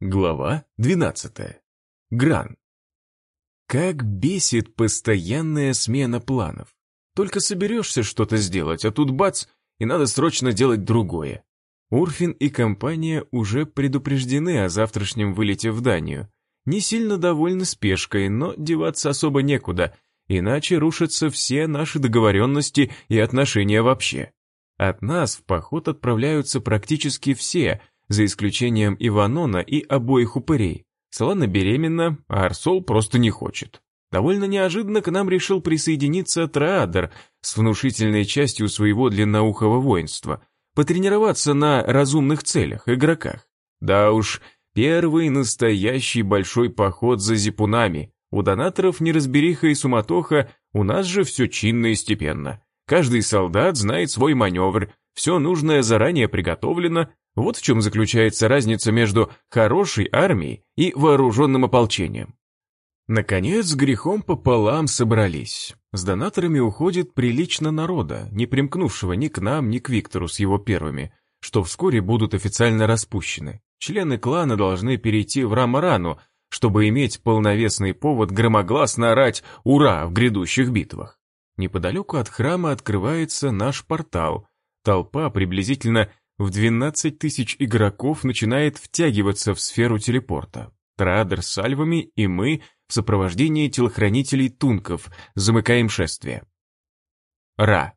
Глава 12. Гран. Как бесит постоянная смена планов. Только соберешься что-то сделать, а тут бац, и надо срочно делать другое. Урфин и компания уже предупреждены о завтрашнем вылете в Данию. Не сильно довольны спешкой, но деваться особо некуда, иначе рушатся все наши договоренности и отношения вообще. От нас в поход отправляются практически все – за исключением Иванона и обоих упырей. Солана беременна, а Арсол просто не хочет. Довольно неожиданно к нам решил присоединиться Траадер с внушительной частью своего длинноухого воинства, потренироваться на разумных целях, игроках. Да уж, первый настоящий большой поход за зипунами. У донаторов неразбериха и суматоха, у нас же все чинно и степенно. Каждый солдат знает свой маневр, все нужное заранее приготовлено, вот в чем заключается разница между хорошей армией и вооруженным ополчением. Наконец, с грехом пополам собрались. С донаторами уходит прилично народа, не примкнувшего ни к нам, ни к Виктору с его первыми, что вскоре будут официально распущены. Члены клана должны перейти в Рамарану, чтобы иметь полновесный повод громогласно орать «Ура!» в грядущих битвах. Неподалеку от храма открывается наш портал. Толпа приблизительно в 12 тысяч игроков начинает втягиваться в сферу телепорта. Традер с альвами и мы в сопровождении телохранителей тунков замыкаем шествие. Ра.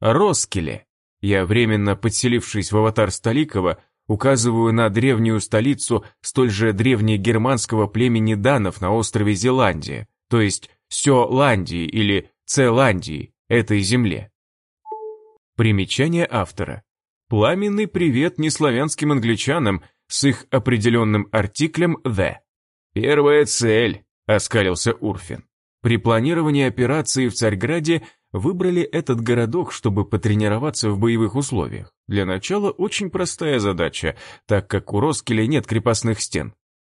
Роскеле. Я, временно подселившись в аватар Столикова, указываю на древнюю столицу столь же древнегерманского племени данов на острове Зеландия, то есть Сёландии или Целандии, этой земле. Примечание автора. Пламенный привет неславянским англичанам с их определенным артиклем «the». «Первая цель», — оскалился Урфин. При планировании операции в Царьграде выбрали этот городок, чтобы потренироваться в боевых условиях. Для начала очень простая задача, так как у Роскеля нет крепостных стен.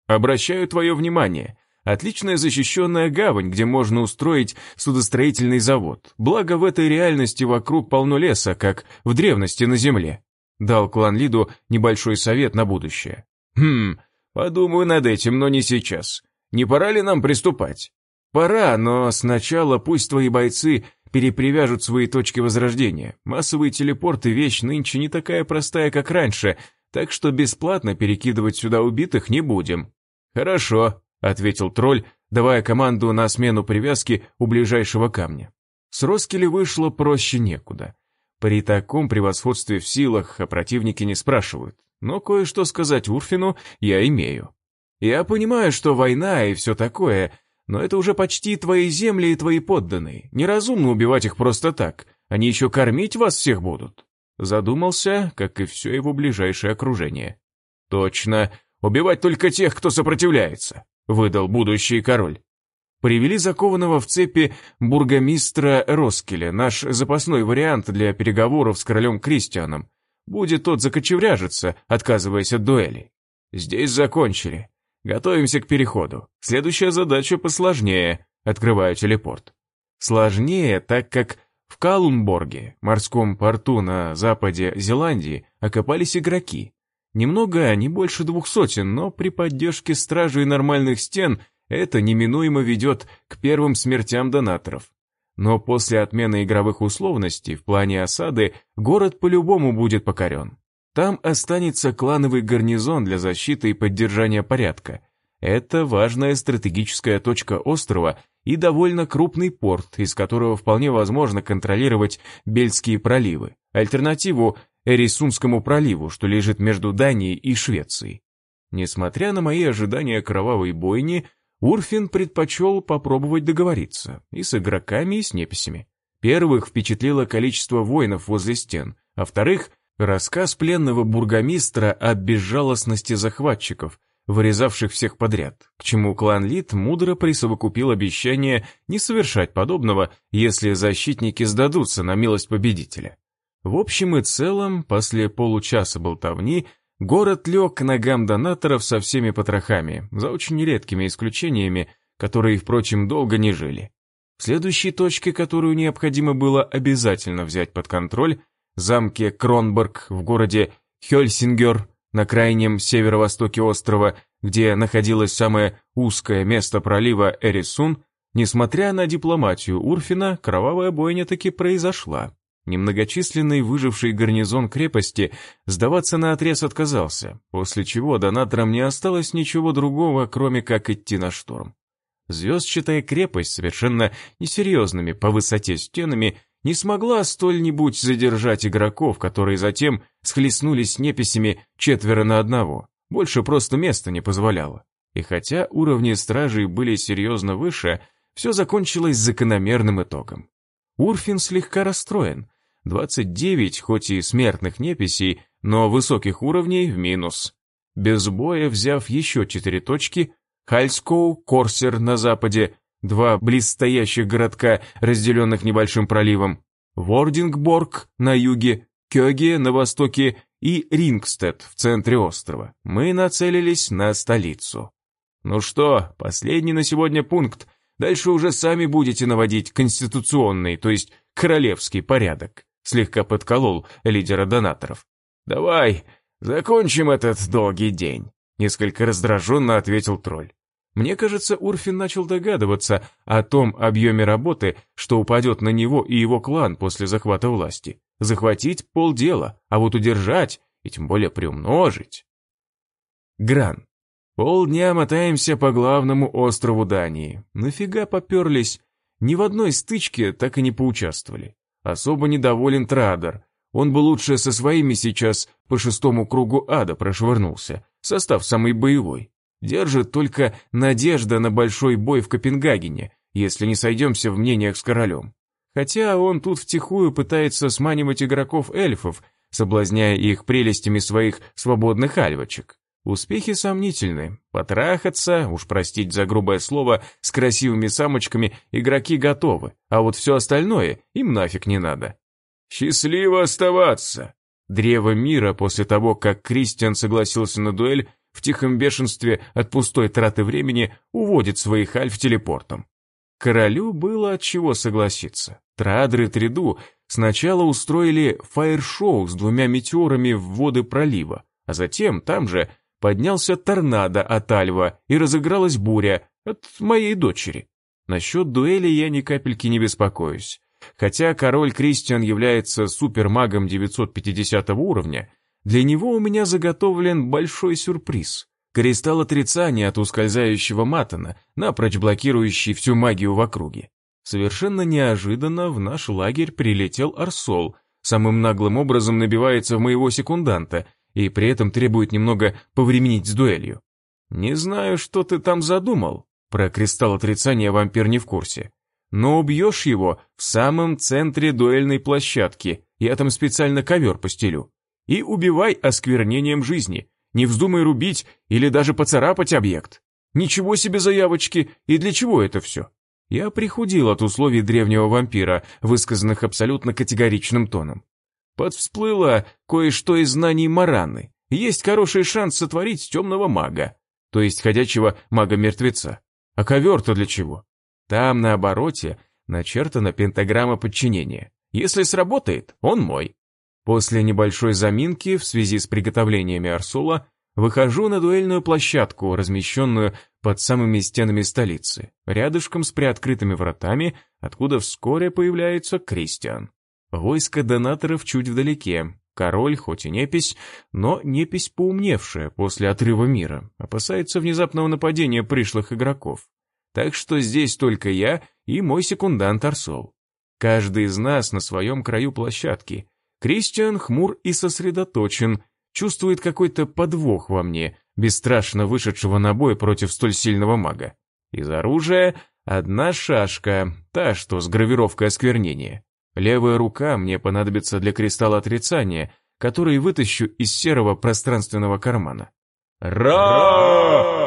Обращаю твое внимание, Отличная защищенная гавань, где можно устроить судостроительный завод. Благо в этой реальности вокруг полно леса, как в древности на земле. Дал клан Лиду небольшой совет на будущее. Хм, подумаю над этим, но не сейчас. Не пора ли нам приступать? Пора, но сначала пусть твои бойцы перепривяжут свои точки возрождения. Массовый телепорт и вещь нынче не такая простая, как раньше, так что бесплатно перекидывать сюда убитых не будем. Хорошо, — ответил тролль, давая команду на смену привязки у ближайшего камня. С Роскели вышло проще некуда. При таком превосходстве в силах о противнике не спрашивают, но кое-что сказать Урфину я имею. Я понимаю, что война и все такое, но это уже почти твои земли и твои подданные. Неразумно убивать их просто так, они еще кормить вас всех будут. Задумался, как и все его ближайшее окружение. Точно, убивать только тех, кто сопротивляется выдал будущий король. Привели закованного в цепи бургомистра Роскеля, наш запасной вариант для переговоров с королем Кристианом. Будет тот закочевряжиться, отказываясь от дуэли. Здесь закончили. Готовимся к переходу. Следующая задача посложнее. Открываю телепорт. Сложнее, так как в Калунборге, морском порту на западе Зеландии, окопались игроки. Немного, не больше двух сотен, но при поддержке стражи и нормальных стен это неминуемо ведет к первым смертям донаторов. Но после отмены игровых условностей в плане осады город по-любому будет покорен. Там останется клановый гарнизон для защиты и поддержания порядка. Это важная стратегическая точка острова и довольно крупный порт, из которого вполне возможно контролировать Бельские проливы. Альтернативу Эрисунскому проливу, что лежит между Данией и Швецией. Несмотря на мои ожидания кровавой бойни, Урфин предпочел попробовать договориться и с игроками, и с неписями. Первых впечатлило количество воинов возле стен, а вторых — рассказ пленного бургомистра о безжалостности захватчиков, вырезавших всех подряд, к чему клан Лид мудро присовокупил обещание не совершать подобного, если защитники сдадутся на милость победителя. В общем и целом, после получаса болтовни, город лег к ногам донаторов со всеми потрохами, за очень редкими исключениями, которые, впрочем, долго не жили. Следующей точке, которую необходимо было обязательно взять под контроль, замке Кронберг в городе Хельсингер на крайнем северо-востоке острова, где находилось самое узкое место пролива Эрисун, несмотря на дипломатию Урфина, кровавая бойня таки произошла. Немногочисленный выживший гарнизон крепости сдаваться на отрез отказался, после чего донаторам не осталось ничего другого, кроме как идти на штурм. Звездчатая крепость, совершенно несерьезными по высоте стенами, не смогла столь-нибудь задержать игроков, которые затем схлестнулись с неписями четверо на одного. Больше просто места не позволяло. И хотя уровни стражей были серьезно выше, все закончилось закономерным итогом. Урфин слегка расстроен. 29, хоть и смертных неписей, но высоких уровней в минус. Без боя взяв еще четыре точки, Хальскоу, Корсер на западе, два близстоящих городка, разделенных небольшим проливом, Вордингборг на юге, Кёге на востоке и Рингстед в центре острова. Мы нацелились на столицу. Ну что, последний на сегодня пункт. Дальше уже сами будете наводить конституционный, то есть королевский порядок. Слегка подколол лидера донаторов. Давай, закончим этот долгий день. Несколько раздраженно ответил тролль. Мне кажется, Урфин начал догадываться о том объеме работы, что упадет на него и его клан после захвата власти. Захватить полдела, а вот удержать и тем более приумножить. Гран. Полдня мотаемся по главному острову Дании. Нафига поперлись? Ни в одной стычке так и не поучаствовали. Особо недоволен Традер. Он бы лучше со своими сейчас по шестому кругу ада прошвырнулся. Состав самый боевой. Держит только надежда на большой бой в Копенгагене, если не сойдемся в мнениях с королем. Хотя он тут втихую пытается сманивать игроков-эльфов, соблазняя их прелестями своих свободных альвочек. Успехи сомнительны. Потрахаться, уж простить за грубое слово, с красивыми самочками игроки готовы, а вот все остальное им нафиг не надо. «Счастливо оставаться!» Древо мира после того, как Кристиан согласился на дуэль, в тихом бешенстве от пустой траты времени уводит своих альф телепортом. Королю было от чего согласиться. Традры Триду сначала устроили фаер-шоу с двумя метеорами в воды пролива, а затем там же поднялся торнадо от Альва и разыгралась буря от моей дочери. Насчет дуэли я ни капельки не беспокоюсь. Хотя король Кристиан является супермагом 950 уровня, для него у меня заготовлен большой сюрприз. Кристалл отрицания от ускользающего Матана, напрочь блокирующий всю магию в округе. Совершенно неожиданно в наш лагерь прилетел Арсол, самым наглым образом набивается в моего секунданта и при этом требует немного повременить с дуэлью. Не знаю, что ты там задумал. Про кристалл отрицания вампир не в курсе. Но убьешь его в самом центре дуэльной площадки, я там специально ковер постелю и убивай осквернением жизни. Не вздумай рубить или даже поцарапать объект. Ничего себе заявочки, и для чего это все? Я прихудил от условий древнего вампира, высказанных абсолютно категоричным тоном. Подвсплыло кое-что из знаний Мараны. Есть хороший шанс сотворить темного мага, то есть ходячего мага-мертвеца. А ковер-то для чего? Там на обороте начертана пентаграмма подчинения. Если сработает, он мой. После небольшой заминки в связи с приготовлениями Арсула выхожу на дуэльную площадку, размещенную под самыми стенами столицы, рядышком с приоткрытыми вратами, откуда вскоре появляется Кристиан. Войско донаторов чуть вдалеке, король, хоть и непись, но непись поумневшая после отрыва мира, опасается внезапного нападения пришлых игроков. Так что здесь только я и мой секундант Арсол. Каждый из нас на своем краю площадки — Кристиан хмур и сосредоточен, чувствует какой-то подвох во мне, бесстрашно вышедшего на бой против столь сильного мага. Из оружия одна шашка, та, что с гравировкой осквернения. Левая рука мне понадобится для кристалла отрицания, который вытащу из серого пространственного кармана. «Ра!»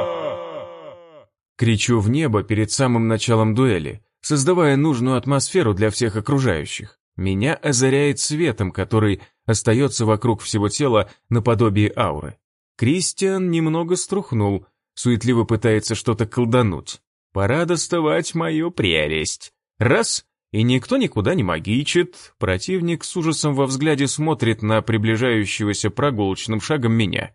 Кричу в небо перед самым началом дуэли, создавая нужную атмосферу для всех окружающих. Меня озаряет светом, который остается вокруг всего тела наподобие ауры. Кристиан немного струхнул, суетливо пытается что-то колдануть. Пора доставать мою прелесть. Раз, и никто никуда не магичит. Противник с ужасом во взгляде смотрит на приближающегося прогулочным шагом меня.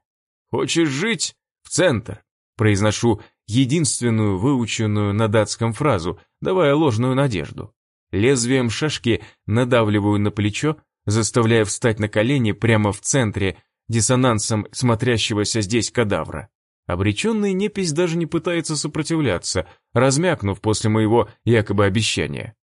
Хочешь жить? В центр. Произношу единственную выученную на датском фразу, давая ложную надежду. Лезвием шашки надавливаю на плечо, заставляя встать на колени прямо в центре, диссонансом смотрящегося здесь кадавра. Обреченный непись даже не пытается сопротивляться, размякнув после моего якобы обещания.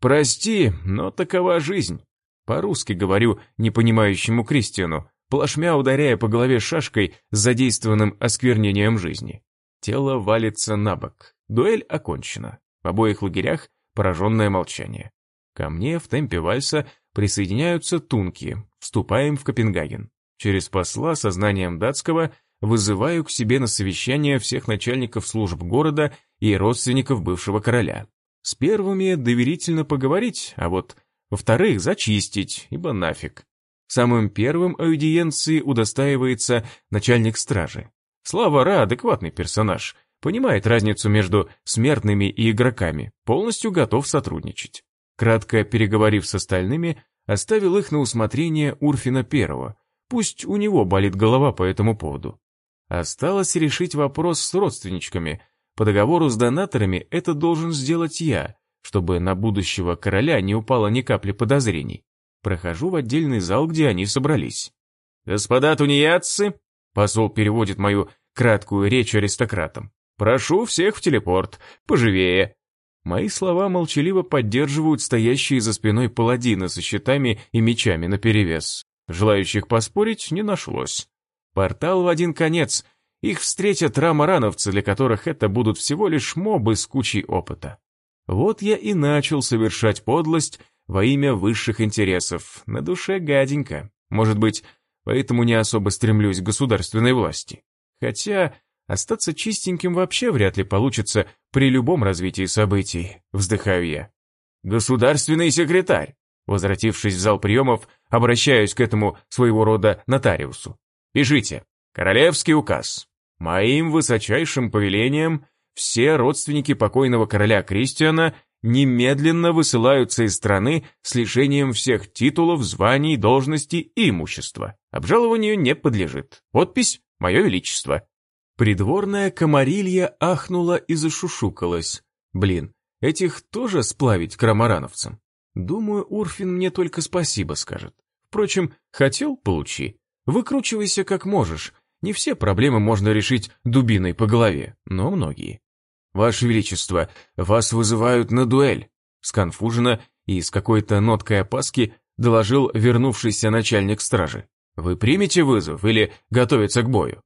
«Прости, но такова жизнь», — по-русски говорю непонимающему Кристиану, плашмя ударяя по голове шашкой с задействованным осквернением жизни. Тело валится на бок. Дуэль окончена. В обоих лагерях пораженное молчание. Ко мне в темпе вальса присоединяются тунки. Вступаем в Копенгаген. Через посла со знанием датского вызываю к себе на совещание всех начальников служб города и родственников бывшего короля. С первыми доверительно поговорить, а вот во-вторых зачистить, ибо нафиг. Самым первым аудиенции удостаивается начальник стражи. Слава Ра адекватный персонаж, понимает разницу между смертными и игроками, полностью готов сотрудничать. Кратко переговорив с остальными, оставил их на усмотрение Урфина Первого, пусть у него болит голова по этому поводу. Осталось решить вопрос с родственничками. По договору с донаторами это должен сделать я, чтобы на будущего короля не упало ни капли подозрений. Прохожу в отдельный зал, где они собрались. «Господа тунеядцы!» Посол переводит мою краткую речь аристократам. «Прошу всех в телепорт, поживее!» Мои слова молчаливо поддерживают стоящие за спиной паладины со щитами и мечами наперевес. Желающих поспорить не нашлось. Портал в один конец. Их встретят рамарановцы, для которых это будут всего лишь мобы с кучей опыта. Вот я и начал совершать подлость во имя высших интересов. На душе гаденько. Может быть, поэтому не особо стремлюсь к государственной власти. Хотя остаться чистеньким вообще вряд ли получится при любом развитии событий, вздыхаю я. Государственный секретарь, возвратившись в зал приемов, обращаюсь к этому своего рода нотариусу. Пишите. Королевский указ. Моим высочайшим повелением все родственники покойного короля Кристиана немедленно высылаются из страны с лишением всех титулов, званий, должностей и имущества. Обжалованию не подлежит. Подпись «Мое Величество». Придворная комарилья ахнула и зашушукалась. Блин, этих тоже сплавить крамарановцам? Думаю, Урфин мне только спасибо скажет. Впрочем, хотел – получи. Выкручивайся как можешь. Не все проблемы можно решить дубиной по голове, но многие. «Ваше Величество, вас вызывают на дуэль», сконфуженно и с какой-то ноткой опаски доложил вернувшийся начальник стражи. «Вы примете вызов или готовиться к бою?»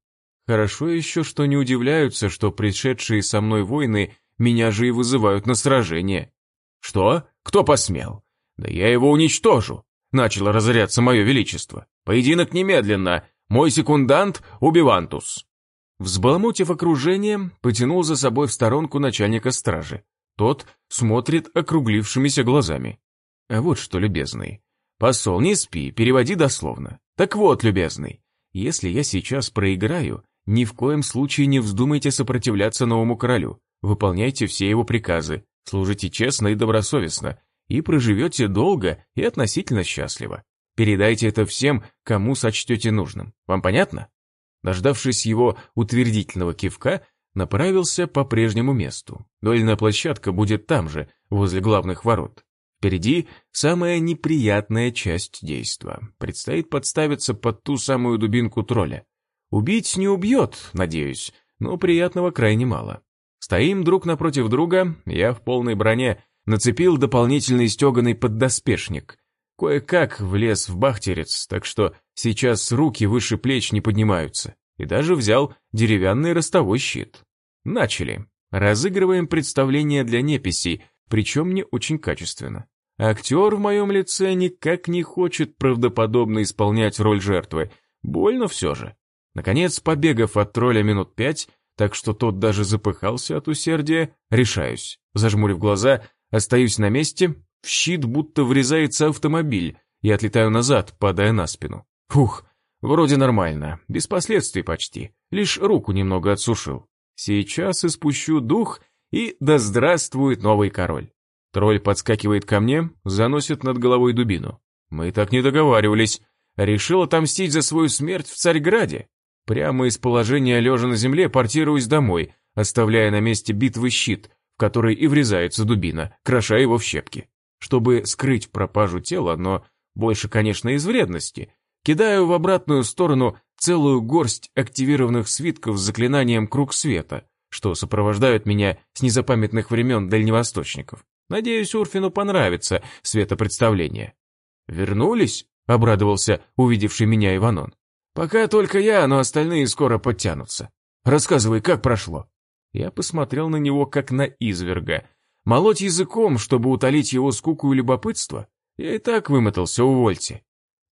Хорошо еще, что не удивляются, что пришедшие со мной воины меня же и вызывают на сражение. «Что? Кто посмел? Да я его уничтожу!» Начало разоряться мое величество. «Поединок немедленно! Мой секундант — Убивантус!» Взбаламутив окружение, потянул за собой в сторонку начальника стражи. Тот смотрит округлившимися глазами. А вот что, любезный. Посол, не спи, переводи дословно. Так вот, любезный, если я сейчас проиграю, ни в коем случае не вздумайте сопротивляться новому королю. Выполняйте все его приказы, служите честно и добросовестно, и проживете долго и относительно счастливо. Передайте это всем, кому сочтете нужным. Вам понятно? Дождавшись его утвердительного кивка, направился по прежнему месту. Дуэльная площадка будет там же, возле главных ворот. Впереди самая неприятная часть действа. Предстоит подставиться под ту самую дубинку тролля. Убить не убьет, надеюсь, но приятного крайне мало. Стоим друг напротив друга, я в полной броне, нацепил дополнительный стеганый поддоспешник. Кое-как влез в бахтерец, так что сейчас руки выше плеч не поднимаются. И даже взял деревянный ростовой щит. Начали. Разыгрываем представление для неписей, причем не очень качественно. Актер в моем лице никак не хочет правдоподобно исполнять роль жертвы. Больно все же. Наконец, побегав от тролля минут пять, так что тот даже запыхался от усердия, решаюсь. Зажмурив глаза, Остаюсь на месте, в щит будто врезается автомобиль, и отлетаю назад, падая на спину. Фух, вроде нормально, без последствий почти, лишь руку немного отсушил. Сейчас испущу дух, и да здравствует новый король. Тролль подскакивает ко мне, заносит над головой дубину. Мы так не договаривались. Решил отомстить за свою смерть в Царьграде. Прямо из положения лежа на земле портируюсь домой, оставляя на месте битвы щит, в который и врезается дубина, кроша его в щепки. Чтобы скрыть пропажу тела, но больше, конечно, из вредности, кидаю в обратную сторону целую горсть активированных свитков с заклинанием «Круг света», что сопровождают меня с незапамятных времен дальневосточников. Надеюсь, Урфину понравится светопредставление. «Вернулись?» — обрадовался увидевший меня Иванон. «Пока только я, но остальные скоро подтянутся. Рассказывай, как прошло?» Я посмотрел на него, как на изверга. Молоть языком, чтобы утолить его скуку и любопытство? Я и так вымотался, увольте.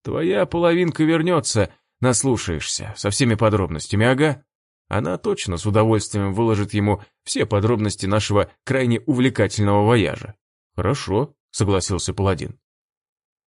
Твоя половинка вернется, наслушаешься, со всеми подробностями, ага. Она точно с удовольствием выложит ему все подробности нашего крайне увлекательного вояжа. Хорошо, согласился паладин.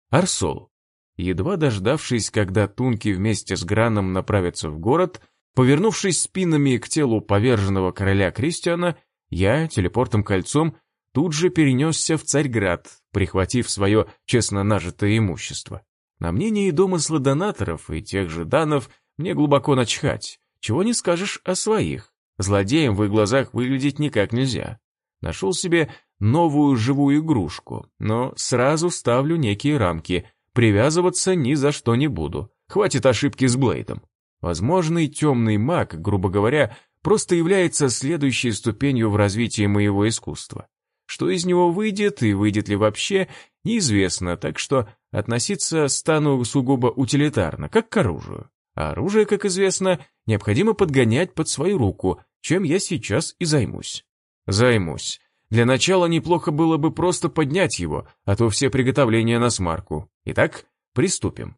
Арсол. Едва дождавшись, когда тунки вместе с Граном направятся в город, повернувшись спинами к телу поверженного короля Кристиана, я телепортом-кольцом тут же перенесся в Царьград, прихватив свое честно нажитое имущество. На мнение и домыслы донаторов и тех же данов мне глубоко начхать, чего не скажешь о своих. Злодеем в их глазах выглядеть никак нельзя. Нашел себе новую живую игрушку, но сразу ставлю некие рамки. Привязываться ни за что не буду. Хватит ошибки с Блейдом. Возможный темный маг, грубо говоря, просто является следующей ступенью в развитии моего искусства. Что из него выйдет и выйдет ли вообще, неизвестно, так что относиться стану сугубо утилитарно, как к оружию. А оружие, как известно, необходимо подгонять под свою руку, чем я сейчас и займусь. Займусь. Для начала неплохо было бы просто поднять его, а то все приготовления на смарку. Итак, приступим.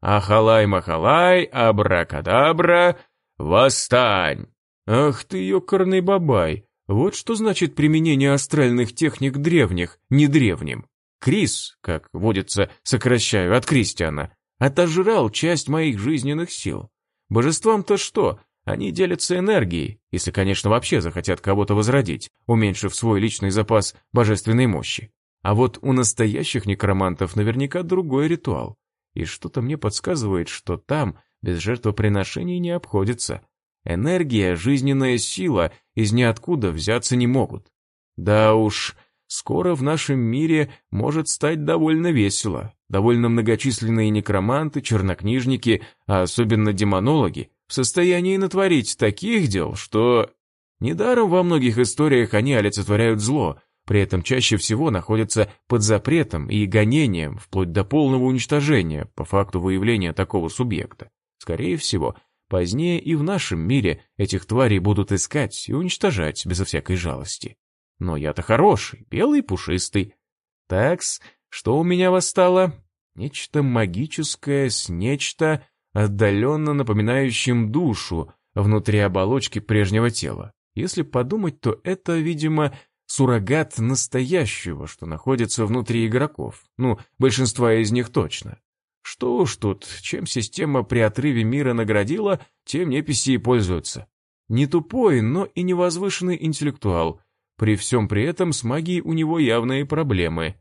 Ахалай-махалай, абракадабра, восстань! Ах ты, ёкарный бабай, вот что значит применение астральных техник древних, не древним. Крис, как водится, сокращаю от Кристиана, отожрал часть моих жизненных сил. Божествам-то что? Они делятся энергией, если, конечно, вообще захотят кого-то возродить, уменьшив свой личный запас божественной мощи. А вот у настоящих некромантов наверняка другой ритуал. И что-то мне подсказывает, что там без жертвоприношений не обходится. Энергия, жизненная сила из ниоткуда взяться не могут. Да уж, скоро в нашем мире может стать довольно весело. Довольно многочисленные некроманты, чернокнижники, а особенно демонологи, в состоянии натворить таких дел, что... Недаром во многих историях они олицетворяют зло, при этом чаще всего находятся под запретом и гонением, вплоть до полного уничтожения по факту выявления такого субъекта. Скорее всего, позднее и в нашем мире этих тварей будут искать и уничтожать безо всякой жалости. Но я-то хороший, белый пушистый. Такс, что у меня восстало? Нечто магическое с нечто отдаленно напоминающим душу внутри оболочки прежнего тела. Если подумать, то это, видимо, суррогат настоящего, что находится внутри игроков. Ну, большинства из них точно. Что уж тут, чем система при отрыве мира наградила, тем неписи и пользуются. Не тупой, но и невозвышенный интеллектуал, при всем при этом с магией у него явные проблемы.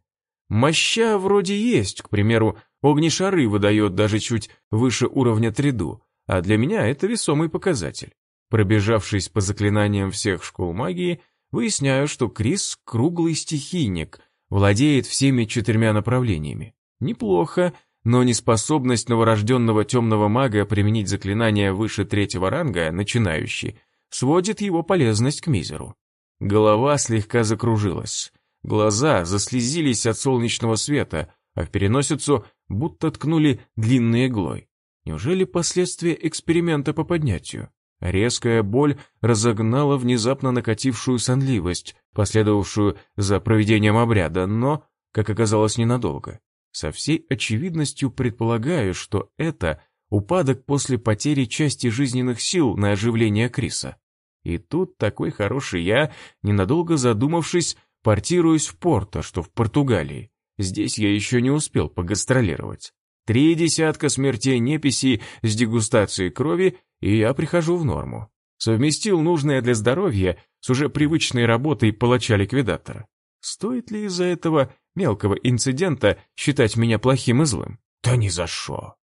Моща вроде есть, к примеру, огнешары выдает даже чуть выше уровня триду, а для меня это весомый показатель. Пробежавшись по заклинаниям всех школ магии, выясняю, что Крис — круглый стихийник, владеет всеми четырьмя направлениями. Неплохо, но неспособность новорожденного темного мага применить заклинания выше третьего ранга, начинающий, сводит его полезность к мизеру. Голова слегка закружилась. Глаза заслезились от солнечного света, а в переносицу будто ткнули длинной иглой. Неужели последствия эксперимента по поднятию? Резкая боль разогнала внезапно накатившую сонливость, последовавшую за проведением обряда, но, как оказалось, ненадолго. Со всей очевидностью предполагаю, что это упадок после потери части жизненных сил на оживление Криса. И тут такой хороший я, ненадолго задумавшись, портируюсь в Порто, что в Португалии. Здесь я еще не успел погастролировать. Три десятка смертей неписи с дегустацией крови, и я прихожу в норму. Совместил нужное для здоровья с уже привычной работой палача-ликвидатора. Стоит ли из-за этого мелкого инцидента считать меня плохим и злым? Да ни за что.